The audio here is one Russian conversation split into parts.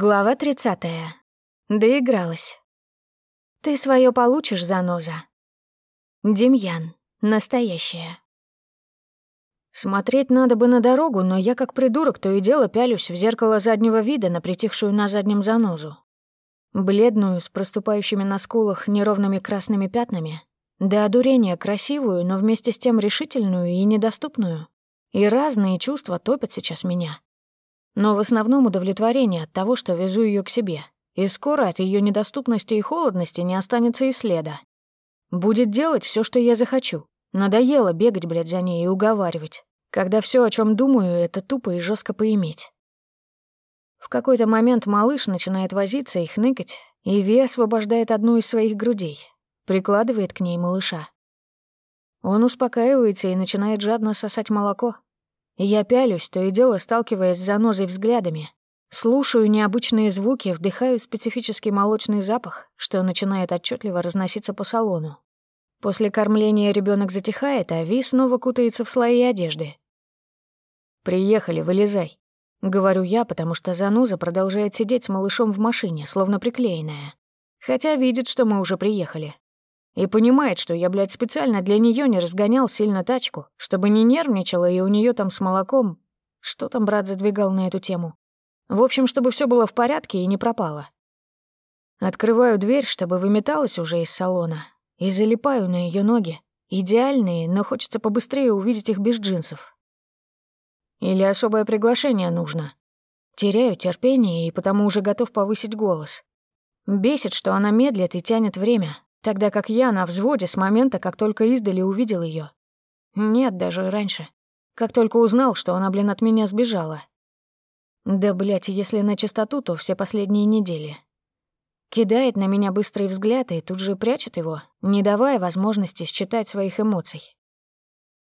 Глава 30. Доигралась. Ты свое получишь, заноза. Демьян. Настоящая. Смотреть надо бы на дорогу, но я как придурок то и дело пялюсь в зеркало заднего вида на притихшую на заднем занозу. Бледную, с проступающими на скулах неровными красными пятнами, до одурения красивую, но вместе с тем решительную и недоступную. И разные чувства топят сейчас меня но в основном удовлетворение от того, что везу ее к себе. И скоро от ее недоступности и холодности не останется и следа. Будет делать все, что я захочу. Надоело бегать, блядь, за ней и уговаривать, когда все, о чем думаю, это тупо и жестко поиметь. В какой-то момент малыш начинает возиться и хныкать, и Ви освобождает одну из своих грудей, прикладывает к ней малыша. Он успокаивается и начинает жадно сосать молоко, я пялюсь, то и дело сталкиваясь с занозой взглядами. Слушаю необычные звуки, вдыхаю специфический молочный запах, что начинает отчетливо разноситься по салону. После кормления ребенок затихает, а Ви снова кутается в слои одежды. «Приехали, вылезай», — говорю я, потому что заноза продолжает сидеть с малышом в машине, словно приклеенная. Хотя видит, что мы уже приехали. И понимает, что я, блядь, специально для нее не разгонял сильно тачку, чтобы не нервничала, и у нее там с молоком... Что там брат задвигал на эту тему? В общем, чтобы все было в порядке и не пропало. Открываю дверь, чтобы выметалась уже из салона, и залипаю на ее ноги. Идеальные, но хочется побыстрее увидеть их без джинсов. Или особое приглашение нужно. Теряю терпение и потому уже готов повысить голос. Бесит, что она медлит и тянет время, Тогда как я на взводе с момента, как только издали увидел ее. Нет, даже раньше. Как только узнал, что она, блин, от меня сбежала. Да, блядь, если на чистоту, то все последние недели. Кидает на меня быстрый взгляд и тут же прячет его, не давая возможности считать своих эмоций.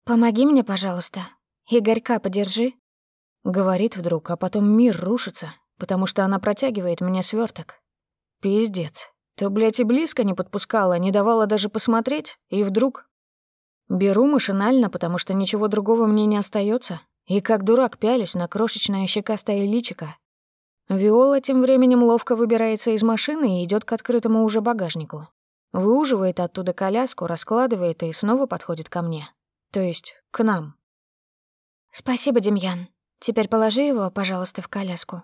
«Помоги мне, пожалуйста. Игорька подержи», — говорит вдруг, а потом мир рушится, потому что она протягивает мне сверток. Пиздец. То, блядь, и близко не подпускала, не давала даже посмотреть, и вдруг... Беру машинально, потому что ничего другого мне не остается, и как дурак пялюсь на крошечное щекастое личико. Виола тем временем ловко выбирается из машины и идет к открытому уже багажнику. Выуживает оттуда коляску, раскладывает и снова подходит ко мне. То есть к нам. «Спасибо, Демьян. Теперь положи его, пожалуйста, в коляску».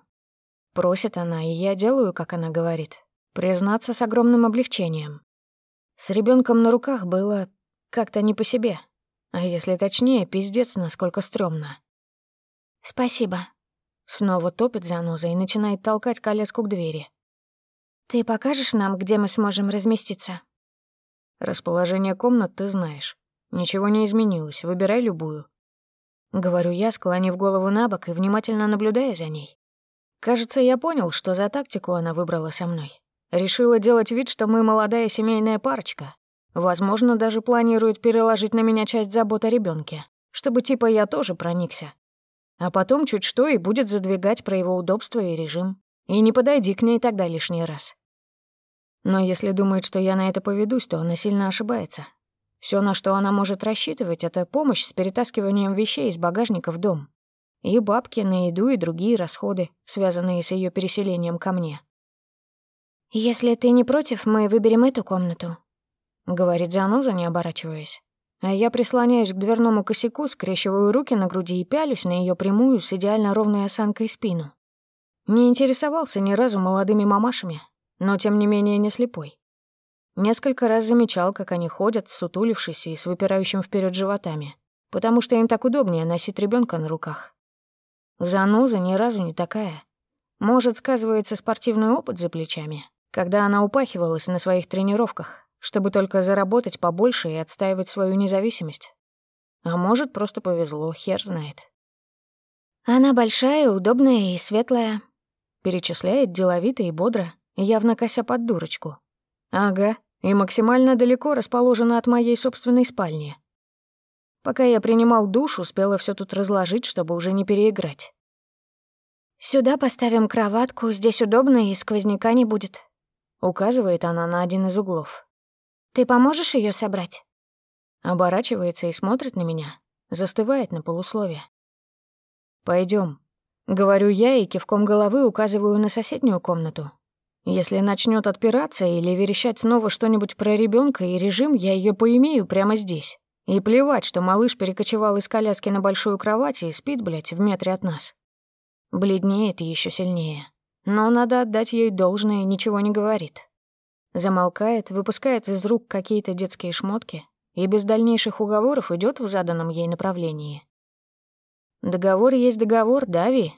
Просит она, и я делаю, как она говорит. Признаться с огромным облегчением. С ребенком на руках было как-то не по себе. А если точнее, пиздец, насколько стрёмно. «Спасибо». Снова топит заноза и начинает толкать колеску к двери. «Ты покажешь нам, где мы сможем разместиться?» «Расположение комнат ты знаешь. Ничего не изменилось, выбирай любую». Говорю я, склонив голову на бок и внимательно наблюдая за ней. Кажется, я понял, что за тактику она выбрала со мной. Решила делать вид, что мы молодая семейная парочка. Возможно, даже планирует переложить на меня часть забот о ребенке, чтобы типа я тоже проникся. А потом чуть что и будет задвигать про его удобство и режим. И не подойди к ней тогда лишний раз. Но если думает, что я на это поведусь, то она сильно ошибается. Все, на что она может рассчитывать, это помощь с перетаскиванием вещей из багажника в дом. И бабки на еду и другие расходы, связанные с ее переселением ко мне. «Если ты не против, мы выберем эту комнату», — говорит заноза, не оборачиваясь. А я прислоняюсь к дверному косяку, скрещиваю руки на груди и пялюсь на ее прямую с идеально ровной осанкой спину. Не интересовался ни разу молодыми мамашами, но тем не менее не слепой. Несколько раз замечал, как они ходят, сутулившись и с выпирающим вперед животами, потому что им так удобнее носить ребенка на руках. Заноза ни разу не такая. Может, сказывается спортивный опыт за плечами, когда она упахивалась на своих тренировках, чтобы только заработать побольше и отстаивать свою независимость. А может, просто повезло, хер знает. «Она большая, удобная и светлая», — перечисляет деловито и бодро, явно кося под дурочку. «Ага, и максимально далеко расположена от моей собственной спальни. Пока я принимал душ, успела все тут разложить, чтобы уже не переиграть. «Сюда поставим кроватку, здесь удобно и сквозняка не будет», Указывает она на один из углов. «Ты поможешь ее собрать?» Оборачивается и смотрит на меня. Застывает на полусловие. Пойдем, Говорю я и кивком головы указываю на соседнюю комнату. Если начнет отпираться или верещать снова что-нибудь про ребенка и режим, я ее поимею прямо здесь. И плевать, что малыш перекочевал из коляски на большую кровать и спит, блядь, в метре от нас. Бледнеет еще сильнее. Но надо отдать ей должное, ничего не говорит. Замолкает, выпускает из рук какие-то детские шмотки и без дальнейших уговоров идет в заданном ей направлении. Договор есть договор, Дави.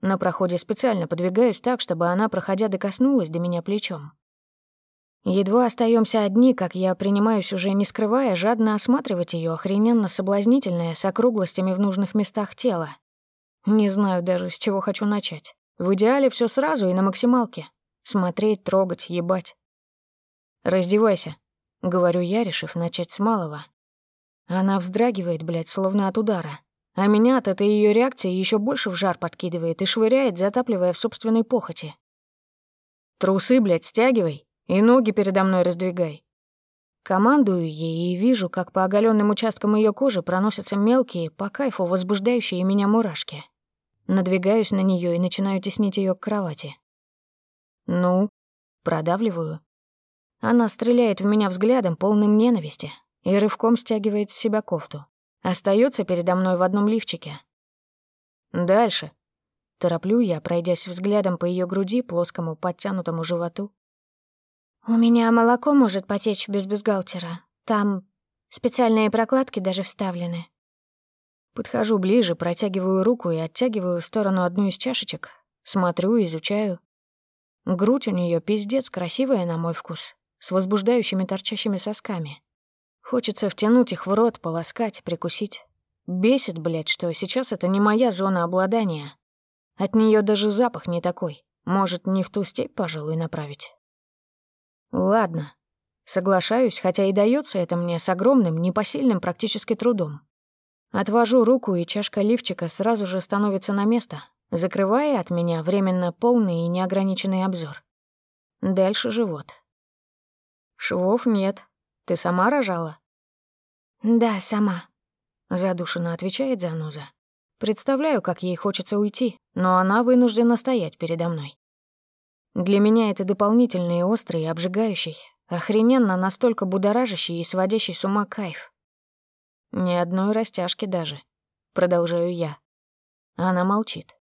На проходе специально подвигаюсь так, чтобы она, проходя, докоснулась до меня плечом. Едва остаемся одни, как я принимаюсь уже не скрывая, жадно осматривать ее охрененно соблазнительное с округлостями в нужных местах тело. Не знаю даже, с чего хочу начать. В идеале все сразу и на максималке. Смотреть, трогать, ебать. «Раздевайся», — говорю я, решив начать с малого. Она вздрагивает, блядь, словно от удара. А меня от этой ее реакции еще больше в жар подкидывает и швыряет, затапливая в собственной похоти. «Трусы, блядь, стягивай и ноги передо мной раздвигай». Командую ей и вижу, как по оголенным участкам ее кожи проносятся мелкие, по кайфу возбуждающие меня мурашки. Надвигаюсь на нее и начинаю теснить ее к кровати. «Ну?» Продавливаю. Она стреляет в меня взглядом, полным ненависти, и рывком стягивает с себя кофту. Остается передо мной в одном лифчике. Дальше. Тороплю я, пройдясь взглядом по ее груди, плоскому, подтянутому животу. «У меня молоко может потечь без бюстгальтера. Там специальные прокладки даже вставлены». Подхожу ближе, протягиваю руку и оттягиваю в сторону одну из чашечек. Смотрю, изучаю. Грудь у нее пиздец красивая на мой вкус, с возбуждающими торчащими сосками. Хочется втянуть их в рот, полоскать, прикусить. Бесит, блядь, что сейчас это не моя зона обладания. От нее даже запах не такой. Может, не в ту степь, пожалуй, направить. Ладно. Соглашаюсь, хотя и дается это мне с огромным, непосильным практически трудом. Отвожу руку, и чашка лифчика сразу же становится на место, закрывая от меня временно полный и неограниченный обзор. Дальше живот. Швов нет, ты сама рожала?» «Да, сама», — задушенно отвечает заноза. Представляю, как ей хочется уйти, но она вынуждена стоять передо мной. Для меня это дополнительный острый и обжигающий, охрененно настолько будоражащий и сводящий с ума кайф. Ни одной растяжки даже. Продолжаю я. Она молчит.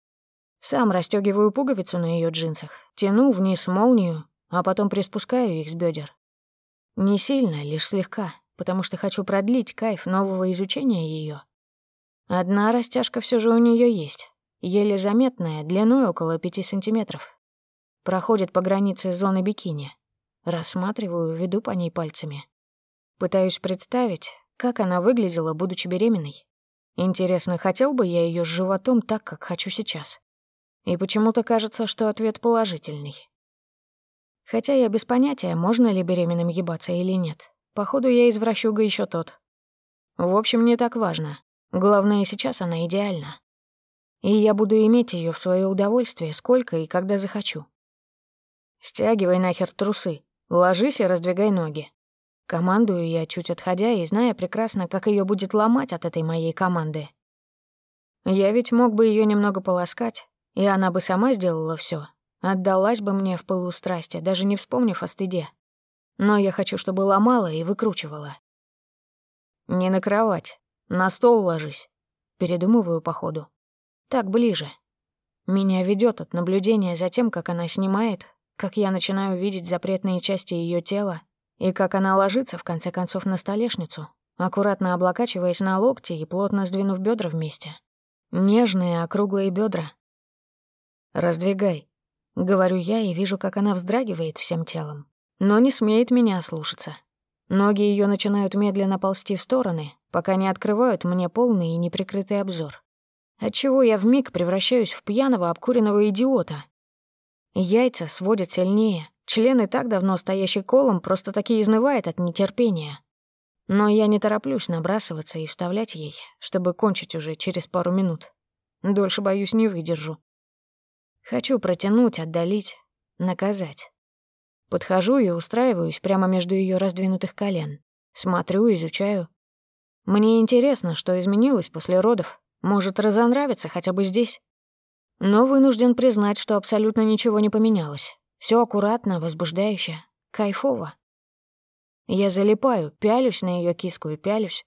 Сам расстёгиваю пуговицу на её джинсах, тяну вниз молнию, а потом приспускаю их с бедер. Не сильно, лишь слегка, потому что хочу продлить кайф нового изучения ее. Одна растяжка все же у нее есть, еле заметная, длиной около пяти сантиметров. Проходит по границе зоны бикини. Рассматриваю, веду по ней пальцами. Пытаюсь представить, как она выглядела, будучи беременной. Интересно, хотел бы я ее с животом так, как хочу сейчас? И почему-то кажется, что ответ положительный. Хотя я без понятия, можно ли беременным ебаться или нет. Походу, я извращуга еще тот. В общем, не так важно. Главное, сейчас она идеальна. И я буду иметь ее в свое удовольствие, сколько и когда захочу. Стягивай нахер трусы, ложись и раздвигай ноги. Командую я, чуть отходя, и зная прекрасно, как ее будет ломать от этой моей команды. Я ведь мог бы ее немного полоскать, и она бы сама сделала все, Отдалась бы мне в пылу страсти, даже не вспомнив о стыде. Но я хочу, чтобы ломала и выкручивала. Не на кровать, на стол ложись. Передумываю по ходу. Так ближе. Меня ведет от наблюдения за тем, как она снимает, как я начинаю видеть запретные части ее тела и как она ложится, в конце концов, на столешницу, аккуратно облокачиваясь на локти и плотно сдвинув бедра вместе. Нежные округлые бедра. «Раздвигай», Говорю я и вижу, как она вздрагивает всем телом, но не смеет меня слушаться. Ноги ее начинают медленно ползти в стороны, пока не открывают мне полный и неприкрытый обзор. Отчего я вмиг превращаюсь в пьяного обкуренного идиота. Яйца сводят сильнее, член и так давно стоящий колом просто таки изнывает от нетерпения. Но я не тороплюсь набрасываться и вставлять ей, чтобы кончить уже через пару минут. Дольше, боюсь, не выдержу. Хочу протянуть, отдалить, наказать. Подхожу и устраиваюсь прямо между ее раздвинутых колен. Смотрю, изучаю. Мне интересно, что изменилось после родов. Может, разонравится хотя бы здесь. но вынужден признать, что абсолютно ничего не поменялось. Все аккуратно, возбуждающе, кайфово. Я залипаю, пялюсь на ее киску и пялюсь.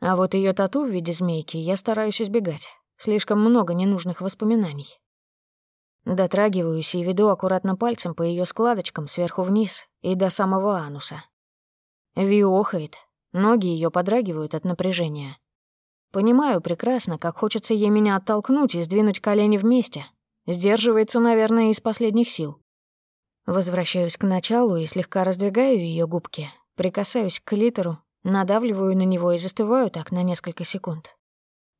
А вот ее тату в виде змейки я стараюсь избегать. Слишком много ненужных воспоминаний. Дотрагиваюсь и веду аккуратно пальцем по ее складочкам сверху вниз и до самого ануса. Ви охает, ноги ее подрагивают от напряжения. Понимаю прекрасно, как хочется ей меня оттолкнуть и сдвинуть колени вместе. Сдерживается, наверное, из последних сил. Возвращаюсь к началу и слегка раздвигаю ее губки, прикасаюсь к литеру, надавливаю на него и застываю так на несколько секунд.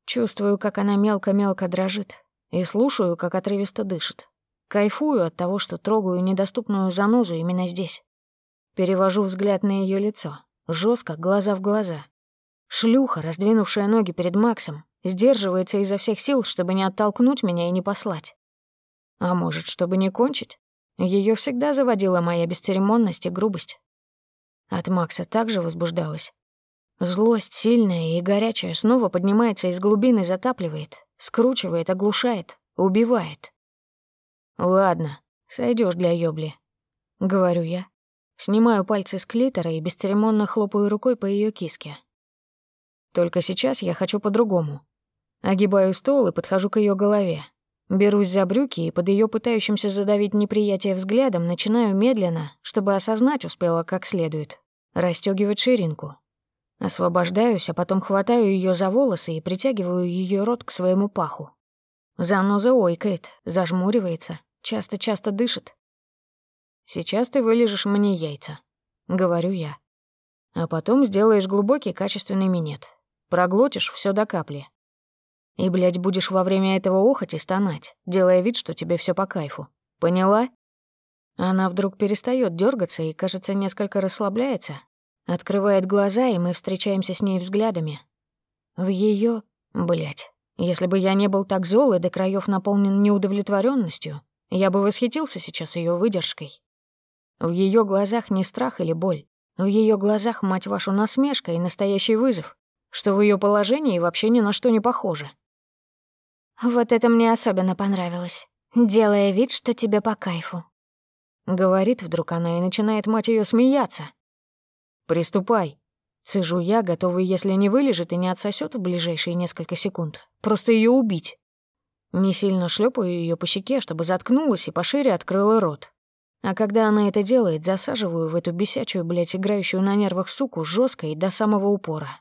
Чувствую, как она мелко-мелко дрожит, и слушаю, как отрывисто дышит. Кайфую от того, что трогаю недоступную занозу именно здесь. Перевожу взгляд на ее лицо, жестко, глаза в глаза. Шлюха, раздвинувшая ноги перед Максом, сдерживается изо всех сил, чтобы не оттолкнуть меня и не послать. А может, чтобы не кончить? Ее всегда заводила моя бесцеремонность и грубость. От Макса также возбуждалась. Злость сильная и горячая снова поднимается из глубины, затапливает, скручивает, оглушает, убивает. «Ладно, сойдешь для ёбли», — говорю я. Снимаю пальцы с клитора и бесцеремонно хлопаю рукой по ее киске. Только сейчас я хочу по-другому. Огибаю стол и подхожу к ее голове. Берусь за брюки и под ее пытающимся задавить неприятие взглядом начинаю медленно, чтобы осознать успела как следует, расстёгивать ширинку. Освобождаюсь, а потом хватаю ее за волосы и притягиваю ее рот к своему паху. Заноза ойкает, зажмуривается, часто-часто дышит. «Сейчас ты вылежешь мне яйца», — говорю я. «А потом сделаешь глубокий качественный минет. Проглотишь все до капли, и, блядь, будешь во время этого охоть стонать, делая вид, что тебе все по кайфу. Поняла? Она вдруг перестает дергаться и, кажется, несколько расслабляется. Открывает глаза, и мы встречаемся с ней взглядами. В ее, блядь, если бы я не был так зол и до краев наполнен неудовлетворенностью, я бы восхитился сейчас ее выдержкой. В ее глазах не страх или боль. В ее глазах, мать вашу, насмешка и настоящий вызов, что в ее положении вообще ни на что не похоже. Вот это мне особенно понравилось. Делая вид, что тебе по кайфу. Говорит вдруг она и начинает мать ее смеяться. «Приступай». Цежу я, готовый, если не вылежит и не отсосет в ближайшие несколько секунд, просто ее убить. Не сильно шлепаю ее по щеке, чтобы заткнулась и пошире открыла рот. А когда она это делает, засаживаю в эту бесячую, блядь, играющую на нервах суку жестко и до самого упора.